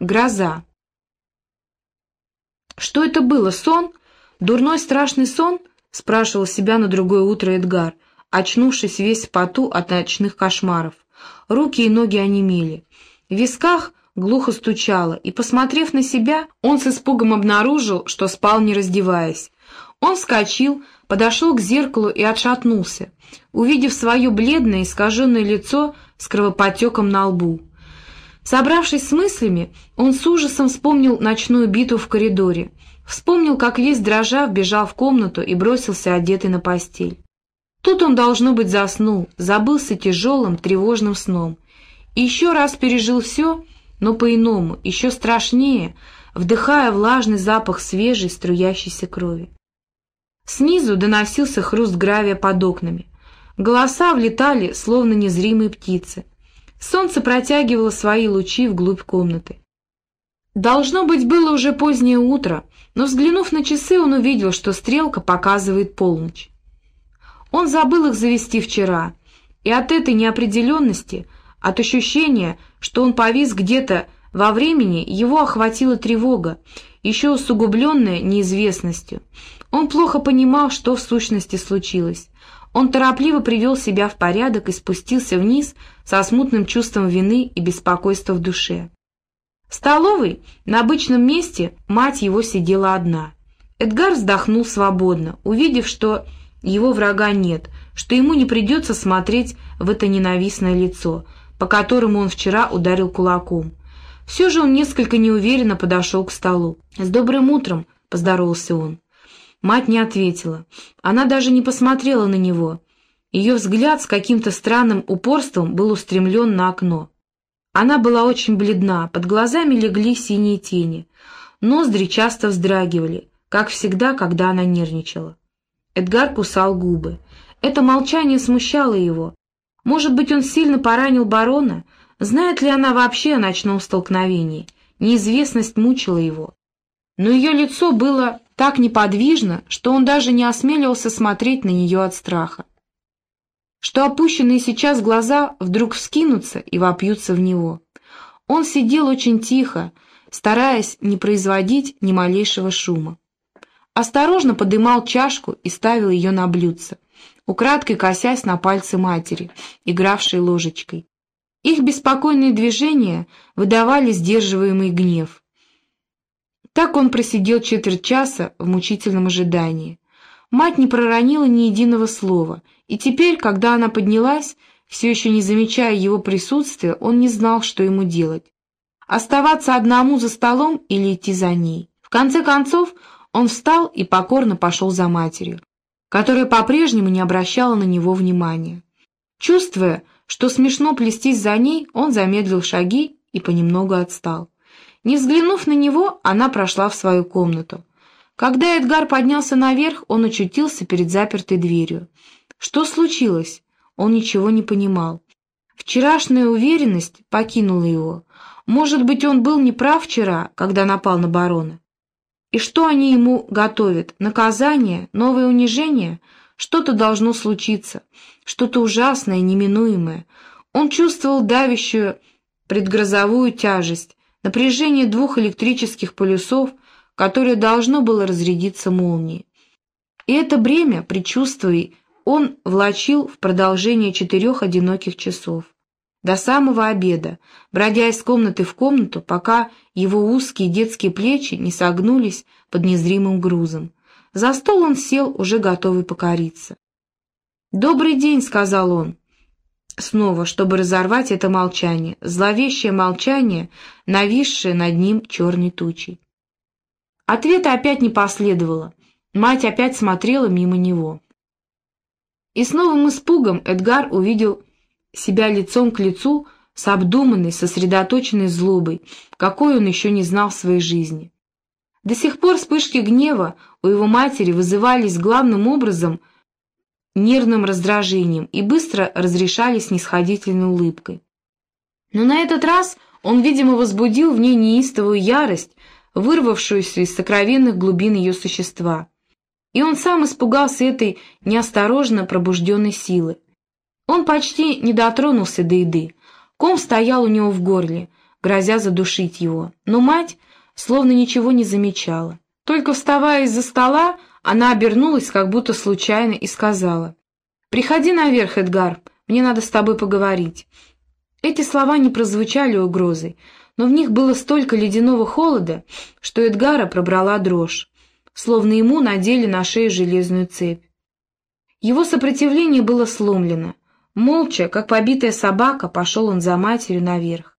Гроза. Что это было, сон? Дурной страшный сон? Спрашивал себя на другое утро Эдгар, очнувшись весь в поту от ночных кошмаров. Руки и ноги онемели. В висках глухо стучало, и, посмотрев на себя, он с испугом обнаружил, что спал не раздеваясь. Он вскочил, подошел к зеркалу и отшатнулся, увидев свое бледное искаженное лицо с кровоподтеком на лбу. Собравшись с мыслями, он с ужасом вспомнил ночную битву в коридоре, вспомнил, как весь дрожа бежал в комнату и бросился одетый на постель. Тут он, должно быть, заснул, забылся тяжелым, тревожным сном. И еще раз пережил все, но по-иному, еще страшнее, вдыхая влажный запах свежей, струящейся крови. Снизу доносился хруст гравия под окнами. Голоса влетали, словно незримые птицы. Солнце протягивало свои лучи вглубь комнаты. Должно быть, было уже позднее утро, но, взглянув на часы, он увидел, что стрелка показывает полночь. Он забыл их завести вчера, и от этой неопределенности, от ощущения, что он повис где-то во времени, его охватила тревога, еще усугубленная неизвестностью. Он плохо понимал, что в сущности случилось. Он торопливо привел себя в порядок и спустился вниз со смутным чувством вины и беспокойства в душе. В столовой, на обычном месте, мать его сидела одна. Эдгар вздохнул свободно, увидев, что его врага нет, что ему не придется смотреть в это ненавистное лицо, по которому он вчера ударил кулаком. Все же он несколько неуверенно подошел к столу. «С добрым утром!» — поздоровался он. Мать не ответила. Она даже не посмотрела на него. Ее взгляд с каким-то странным упорством был устремлен на окно. Она была очень бледна, под глазами легли синие тени. Ноздри часто вздрагивали, как всегда, когда она нервничала. Эдгар кусал губы. Это молчание смущало его. Может быть, он сильно поранил барона? Знает ли она вообще о ночном столкновении? Неизвестность мучила его. Но ее лицо было так неподвижно, что он даже не осмеливался смотреть на нее от страха. Что опущенные сейчас глаза вдруг вскинутся и вопьются в него. Он сидел очень тихо, стараясь не производить ни малейшего шума осторожно подымал чашку и ставил ее на блюдце, украдкой косясь на пальцы матери, игравшей ложечкой. Их беспокойные движения выдавали сдерживаемый гнев. Так он просидел четверть часа в мучительном ожидании. Мать не проронила ни единого слова, и теперь, когда она поднялась, все еще не замечая его присутствия, он не знал, что ему делать. Оставаться одному за столом или идти за ней. В конце концов, он встал и покорно пошел за матерью, которая по-прежнему не обращала на него внимания. Чувствуя, что смешно плестись за ней, он замедлил шаги и понемногу отстал. Не взглянув на него, она прошла в свою комнату. Когда Эдгар поднялся наверх, он очутился перед запертой дверью. Что случилось? Он ничего не понимал. Вчерашняя уверенность покинула его. Может быть, он был неправ вчера, когда напал на барона? И что они ему готовят? Наказание? Новое унижение? Что-то должно случиться, что-то ужасное, неминуемое. Он чувствовал давящую предгрозовую тяжесть, напряжение двух электрических полюсов, которое должно было разрядиться молнией. И это бремя предчувствий он влачил в продолжение четырех одиноких часов до самого обеда, бродя из комнаты в комнату, пока его узкие детские плечи не согнулись под незримым грузом. За стол он сел, уже готовый покориться. «Добрый день», — сказал он, снова, чтобы разорвать это молчание, зловещее молчание, нависшее над ним черной тучей. Ответа опять не последовало. Мать опять смотрела мимо него. И с новым испугом Эдгар увидел себя лицом к лицу с обдуманной, сосредоточенной злобой, какой он еще не знал в своей жизни. До сих пор вспышки гнева у его матери вызывались главным образом нервным раздражением и быстро разрешались нисходительной улыбкой. Но на этот раз он, видимо, возбудил в ней неистовую ярость, вырвавшуюся из сокровенных глубин ее существа. И он сам испугался этой неосторожно пробужденной силы. Он почти не дотронулся до еды. Ком стоял у него в горле. грозя задушить его. Но мать словно ничего не замечала. Только вставая из-за стола, она обернулась, как будто случайно, и сказала, «Приходи наверх, Эдгар, мне надо с тобой поговорить». Эти слова не прозвучали угрозой, но в них было столько ледяного холода, что Эдгара пробрала дрожь, словно ему надели на шею железную цепь. Его сопротивление было сломлено. Молча, как побитая собака, пошел он за матерью наверх.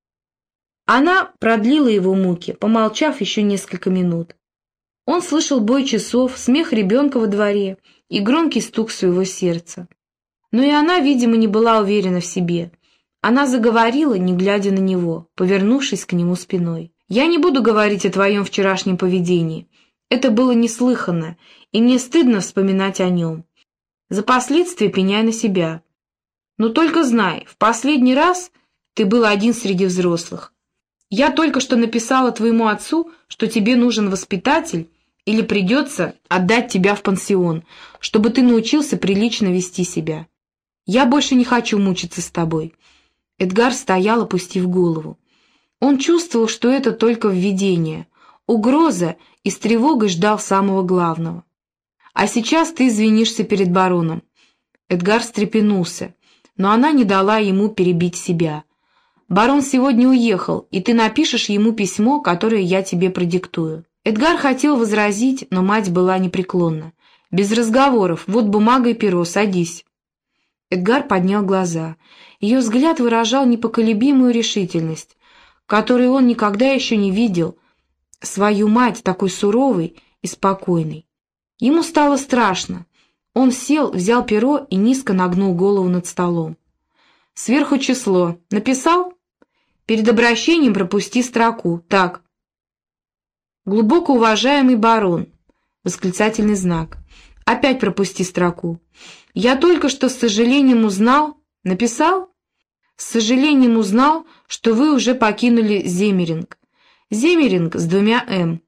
Она продлила его муки, помолчав еще несколько минут. Он слышал бой часов, смех ребенка во дворе и громкий стук своего сердца. Но и она, видимо, не была уверена в себе. Она заговорила, не глядя на него, повернувшись к нему спиной. «Я не буду говорить о твоем вчерашнем поведении. Это было неслыханно, и мне стыдно вспоминать о нем. За последствия пеняй на себя. Но только знай, в последний раз ты был один среди взрослых. Я только что написала твоему отцу, что тебе нужен воспитатель, или придется отдать тебя в пансион, чтобы ты научился прилично вести себя. Я больше не хочу мучиться с тобой. Эдгар стоял, опустив голову. Он чувствовал, что это только введение, угроза и с тревогой ждал самого главного. «А сейчас ты извинишься перед бароном». Эдгар встрепенулся, но она не дала ему перебить себя. «Барон сегодня уехал, и ты напишешь ему письмо, которое я тебе продиктую». Эдгар хотел возразить, но мать была непреклонна. «Без разговоров, вот бумага и перо, садись». Эдгар поднял глаза. Ее взгляд выражал непоколебимую решительность, которую он никогда еще не видел, свою мать такой суровой и спокойной. Ему стало страшно. Он сел, взял перо и низко нагнул голову над столом. Сверху число. Написал? Перед обращением пропусти строку. Так. Глубоко уважаемый барон. Восклицательный знак. Опять пропусти строку. Я только что с сожалением узнал... Написал? С сожалением узнал, что вы уже покинули Земеринг. Земеринг с двумя «М».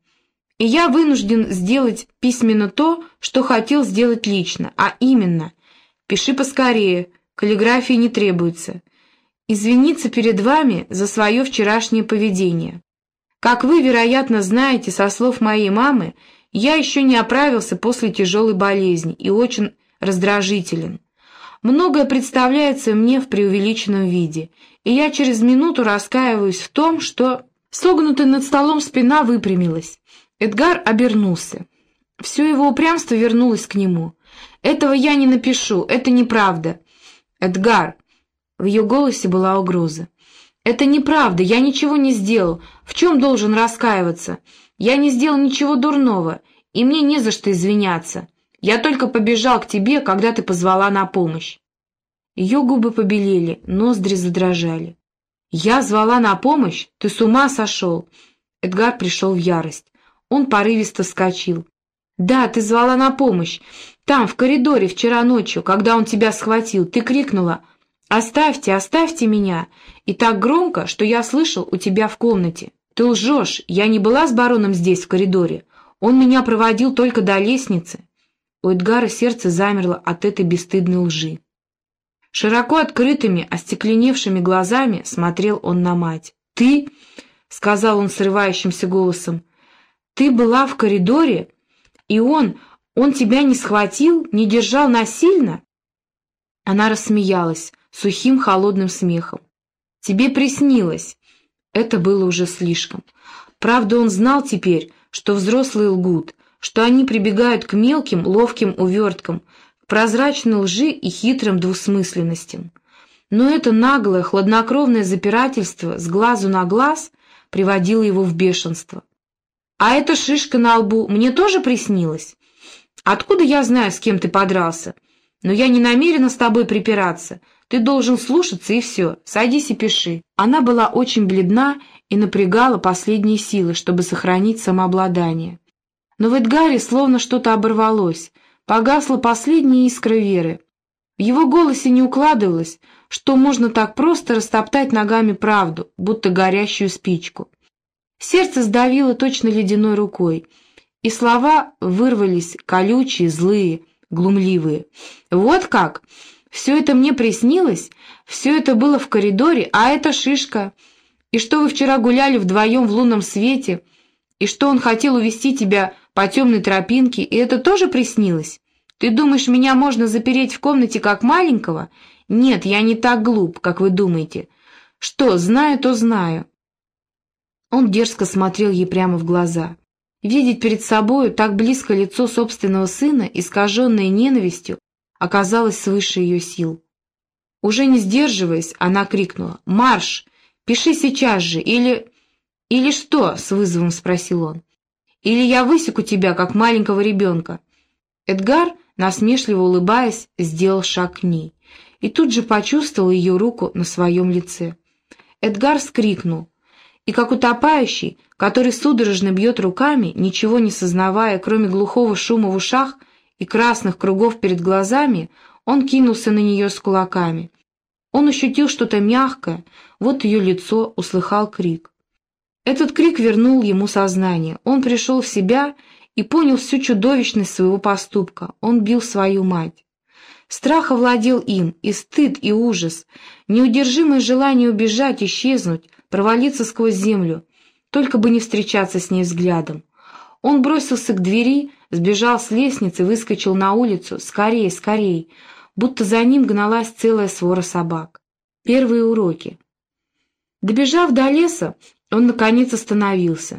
И я вынужден сделать письменно то, что хотел сделать лично, а именно, пиши поскорее, каллиграфии не требуется, извиниться перед вами за свое вчерашнее поведение. Как вы, вероятно, знаете со слов моей мамы, я еще не оправился после тяжелой болезни и очень раздражителен. Многое представляется мне в преувеличенном виде, и я через минуту раскаиваюсь в том, что... Согнутая над столом спина выпрямилась. Эдгар обернулся. Все его упрямство вернулось к нему. «Этого я не напишу, это неправда». «Эдгар!» В ее голосе была угроза. «Это неправда, я ничего не сделал. В чем должен раскаиваться? Я не сделал ничего дурного, и мне не за что извиняться. Я только побежал к тебе, когда ты позвала на помощь». Ее губы побелели, ноздри задрожали. «Я звала на помощь? Ты с ума сошел?» Эдгар пришел в ярость. Он порывисто вскочил. «Да, ты звала на помощь. Там, в коридоре, вчера ночью, когда он тебя схватил, ты крикнула «Оставьте, оставьте меня!» И так громко, что я слышал у тебя в комнате. Ты лжешь, я не была с бароном здесь, в коридоре. Он меня проводил только до лестницы. У Эдгара сердце замерло от этой бесстыдной лжи. Широко открытыми, остекленевшими глазами смотрел он на мать. «Ты?» — сказал он срывающимся голосом. «Ты была в коридоре, и он, он тебя не схватил, не держал насильно?» Она рассмеялась сухим холодным смехом. «Тебе приснилось!» Это было уже слишком. Правда, он знал теперь, что взрослые лгут, что они прибегают к мелким, ловким уверткам, к прозрачной лжи и хитрым двусмысленностям. Но это наглое, хладнокровное запирательство с глазу на глаз приводило его в бешенство. «А эта шишка на лбу мне тоже приснилась? Откуда я знаю, с кем ты подрался? Но я не намерена с тобой припираться. Ты должен слушаться, и все. Садись и пиши». Она была очень бледна и напрягала последние силы, чтобы сохранить самообладание. Но в Эдгаре словно что-то оборвалось, погасла последняя искра веры. В его голосе не укладывалось, что можно так просто растоптать ногами правду, будто горящую спичку. Сердце сдавило точно ледяной рукой, и слова вырвались колючие, злые, глумливые. «Вот как! Все это мне приснилось, все это было в коридоре, а эта шишка...» И что вы вчера гуляли вдвоем в лунном свете, и что он хотел увести тебя по темной тропинке, и это тоже приснилось? Ты думаешь, меня можно запереть в комнате как маленького? Нет, я не так глуп, как вы думаете. Что, знаю, то знаю. Он дерзко смотрел ей прямо в глаза. Видеть перед собою так близко лицо собственного сына, искаженное ненавистью, оказалось свыше ее сил. Уже не сдерживаясь, она крикнула «Марш! Пиши сейчас же! Или...» «Или что?» — с вызовом спросил он. «Или я высеку тебя, как маленького ребенка». Эдгар, насмешливо улыбаясь, сделал шаг к ней и тут же почувствовал ее руку на своем лице. Эдгар скрикнул, и как утопающий, который судорожно бьет руками, ничего не сознавая, кроме глухого шума в ушах и красных кругов перед глазами, он кинулся на нее с кулаками. Он ощутил что-то мягкое, вот ее лицо, услыхал крик. Этот крик вернул ему сознание. Он пришел в себя и понял всю чудовищность своего поступка. Он бил свою мать. Страх овладел им, и стыд, и ужас, неудержимое желание убежать, исчезнуть, провалиться сквозь землю, только бы не встречаться с ней взглядом. Он бросился к двери, сбежал с лестницы, выскочил на улицу, скорее, скорее, будто за ним гналась целая свора собак. Первые уроки. Добежав до леса, он, наконец, остановился.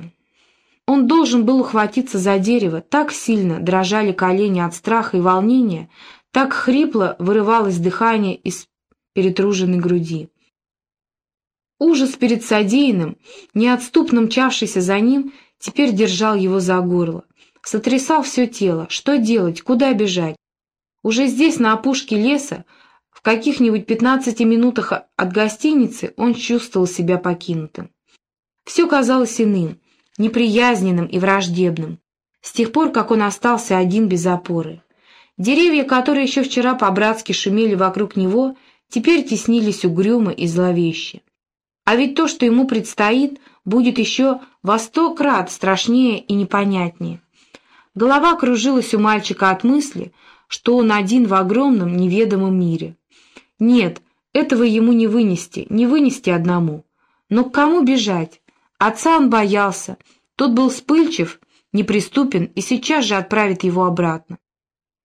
Он должен был ухватиться за дерево, так сильно дрожали колени от страха и волнения, так хрипло вырывалось дыхание из перетруженной груди. Ужас перед содеянным, неотступно мчавшийся за ним, теперь держал его за горло. Сотрясал все тело. Что делать? Куда бежать? Уже здесь, на опушке леса, в каких-нибудь пятнадцати минутах от гостиницы, он чувствовал себя покинутым. Все казалось иным, неприязненным и враждебным, с тех пор, как он остался один без опоры. Деревья, которые еще вчера по-братски шумели вокруг него, теперь теснились угрюмо и зловеще. А ведь то, что ему предстоит, будет еще во сто крат страшнее и непонятнее. Голова кружилась у мальчика от мысли, что он один в огромном неведомом мире. Нет, этого ему не вынести, не вынести одному. Но к кому бежать? Отца он боялся, тот был вспыльчив, неприступен и сейчас же отправит его обратно.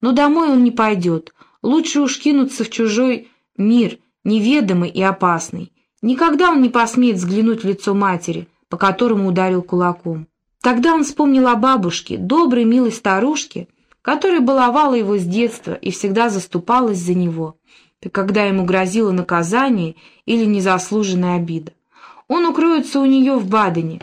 Но домой он не пойдет, лучше уж кинуться в чужой мир, неведомый и опасный, Никогда он не посмеет взглянуть в лицо матери, по которому ударил кулаком. Тогда он вспомнил о бабушке, доброй, милой старушке, которая баловала его с детства и всегда заступалась за него, когда ему грозило наказание или незаслуженная обида. Он укроется у нее в Бадене,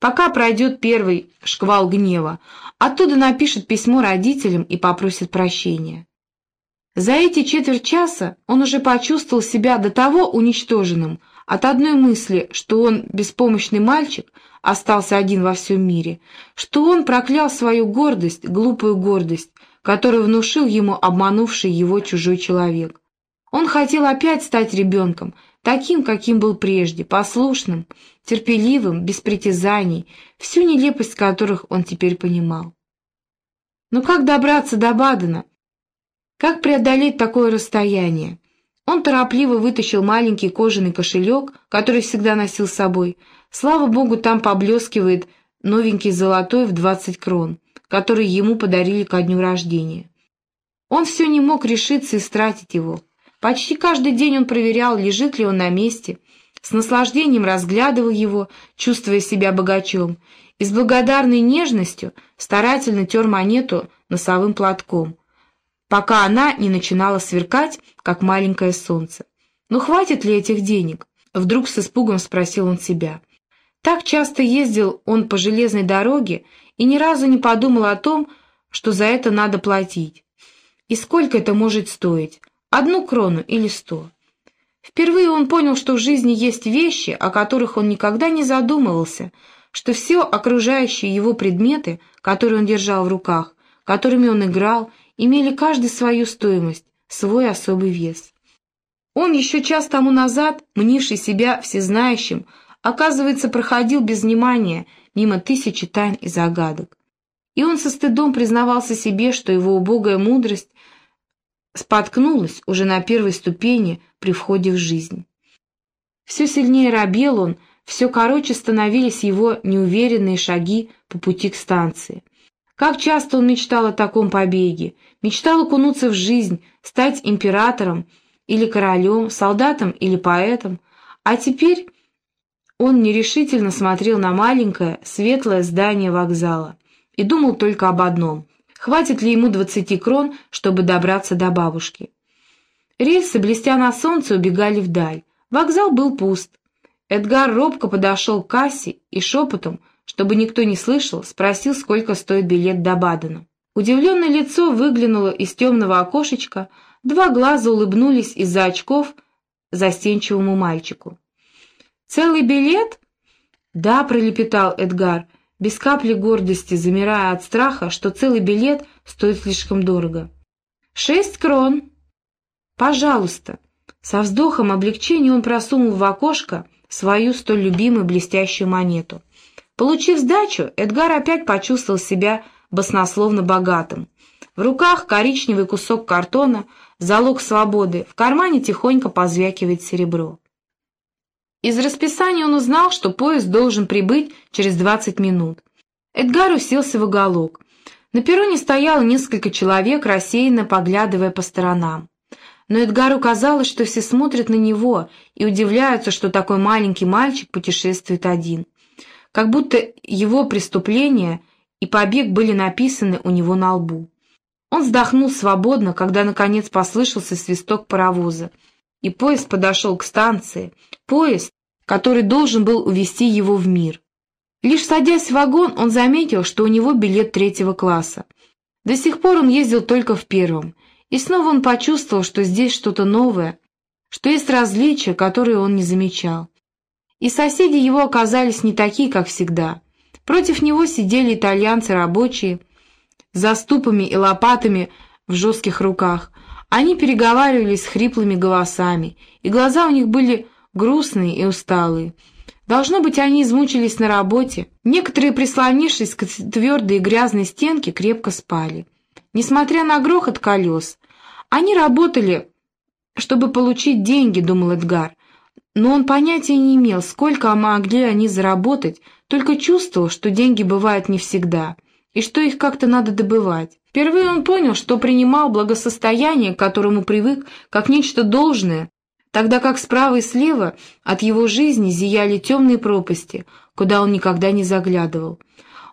пока пройдет первый шквал гнева, оттуда напишет письмо родителям и попросит прощения. За эти четверть часа он уже почувствовал себя до того уничтоженным, от одной мысли, что он, беспомощный мальчик, остался один во всем мире, что он проклял свою гордость, глупую гордость, которую внушил ему обманувший его чужой человек. Он хотел опять стать ребенком, таким, каким был прежде, послушным, терпеливым, без притязаний, всю нелепость которых он теперь понимал. Но как добраться до Бадена? Как преодолеть такое расстояние? Он торопливо вытащил маленький кожаный кошелек, который всегда носил с собой. Слава богу, там поблескивает новенький золотой в двадцать крон, который ему подарили ко дню рождения. Он все не мог решиться истратить его. Почти каждый день он проверял, лежит ли он на месте, с наслаждением разглядывал его, чувствуя себя богачом, и с благодарной нежностью старательно тер монету носовым платком — пока она не начинала сверкать, как маленькое солнце. «Ну хватит ли этих денег?» — вдруг с испугом спросил он себя. Так часто ездил он по железной дороге и ни разу не подумал о том, что за это надо платить. И сколько это может стоить? Одну крону или сто? Впервые он понял, что в жизни есть вещи, о которых он никогда не задумывался, что все окружающие его предметы, которые он держал в руках, которыми он играл имели каждый свою стоимость, свой особый вес. Он еще час тому назад, мнивший себя всезнающим, оказывается, проходил без внимания мимо тысячи тайн и загадок. И он со стыдом признавался себе, что его убогая мудрость споткнулась уже на первой ступени при входе в жизнь. Все сильнее робел он, все короче становились его неуверенные шаги по пути к станции. Как часто он мечтал о таком побеге, мечтал окунуться в жизнь, стать императором или королем, солдатом или поэтом, а теперь он нерешительно смотрел на маленькое, светлое здание вокзала и думал только об одном — хватит ли ему двадцати крон, чтобы добраться до бабушки. Рельсы, блестя на солнце, убегали вдаль. Вокзал был пуст. Эдгар робко подошел к кассе и шепотом, чтобы никто не слышал, спросил, сколько стоит билет до Бадена. Удивленное лицо выглянуло из темного окошечка, два глаза улыбнулись из-за очков застенчивому мальчику. «Целый билет?» «Да», — пролепетал Эдгар, без капли гордости, замирая от страха, что целый билет стоит слишком дорого. «Шесть крон!» «Пожалуйста!» Со вздохом облегчения он просунул в окошко свою столь любимую блестящую монету. Получив сдачу, Эдгар опять почувствовал себя баснословно богатым. В руках коричневый кусок картона, залог свободы, в кармане тихонько позвякивает серебро. Из расписания он узнал, что поезд должен прибыть через 20 минут. Эдгар уселся в уголок. На перроне стояло несколько человек, рассеянно поглядывая по сторонам но Эдгару казалось, что все смотрят на него и удивляются, что такой маленький мальчик путешествует один. Как будто его преступление и побег были написаны у него на лбу. Он вздохнул свободно, когда наконец послышался свисток паровоза, и поезд подошел к станции, поезд, который должен был увести его в мир. Лишь садясь в вагон, он заметил, что у него билет третьего класса. До сих пор он ездил только в первом — и снова он почувствовал, что здесь что-то новое, что есть различия, которые он не замечал. И соседи его оказались не такие, как всегда. Против него сидели итальянцы рабочие, с заступами и лопатами в жестких руках. Они переговаривались с хриплыми голосами, и глаза у них были грустные и усталые. Должно быть, они измучились на работе. Некоторые, прислонившись к твердой и грязной стенке, крепко спали. Несмотря на грохот колес, они работали, чтобы получить деньги, думал Эдгар, но он понятия не имел, сколько могли они заработать, только чувствовал, что деньги бывают не всегда, и что их как-то надо добывать. Впервые он понял, что принимал благосостояние, к которому привык, как нечто должное, тогда как справа и слева от его жизни зияли темные пропасти, куда он никогда не заглядывал.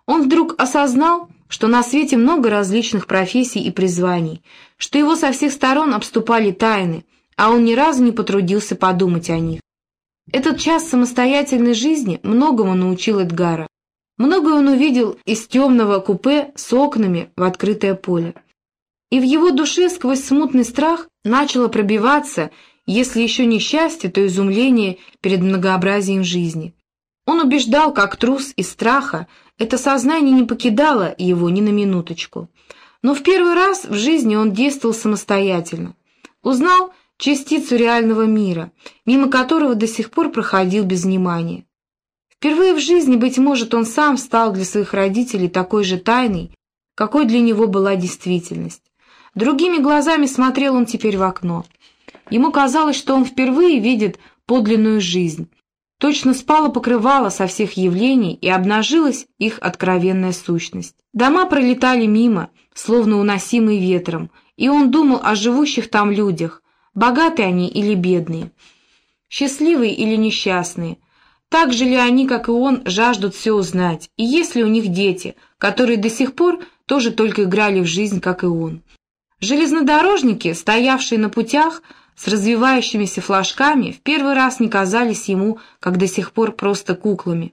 Он вдруг осознал, что на свете много различных профессий и призваний, что его со всех сторон обступали тайны, а он ни разу не потрудился подумать о них. Этот час самостоятельной жизни многому научил Эдгара. Многое он увидел из темного купе с окнами в открытое поле. И в его душе сквозь смутный страх начало пробиваться, если еще не счастье, то изумление перед многообразием жизни. Он убеждал, как трус из страха, это сознание не покидало его ни на минуточку. Но в первый раз в жизни он действовал самостоятельно. Узнал частицу реального мира, мимо которого до сих пор проходил без внимания. Впервые в жизни, быть может, он сам стал для своих родителей такой же тайной, какой для него была действительность. Другими глазами смотрел он теперь в окно. Ему казалось, что он впервые видит подлинную жизнь, Точно спало покрывало со всех явлений, и обнажилась их откровенная сущность. Дома пролетали мимо, словно уносимые ветром, и он думал о живущих там людях, богатые они или бедные, счастливые или несчастные, так же ли они, как и он, жаждут все узнать, и есть ли у них дети, которые до сих пор тоже только играли в жизнь, как и он. Железнодорожники, стоявшие на путях, с развивающимися флажками в первый раз не казались ему, как до сих пор, просто куклами,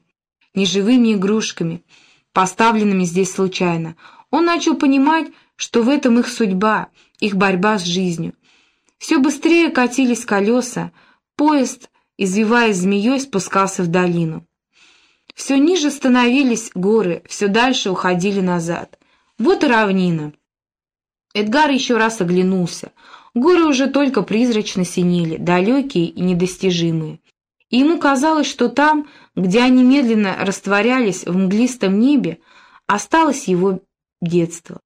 неживыми игрушками, поставленными здесь случайно. Он начал понимать, что в этом их судьба, их борьба с жизнью. Все быстрее катились колеса, поезд, извиваясь змеей, спускался в долину. Все ниже становились горы, все дальше уходили назад. Вот и равнина. Эдгар еще раз оглянулся. Горы уже только призрачно синели, далекие и недостижимые. И ему казалось, что там, где они медленно растворялись в мглистом небе, осталось его детство.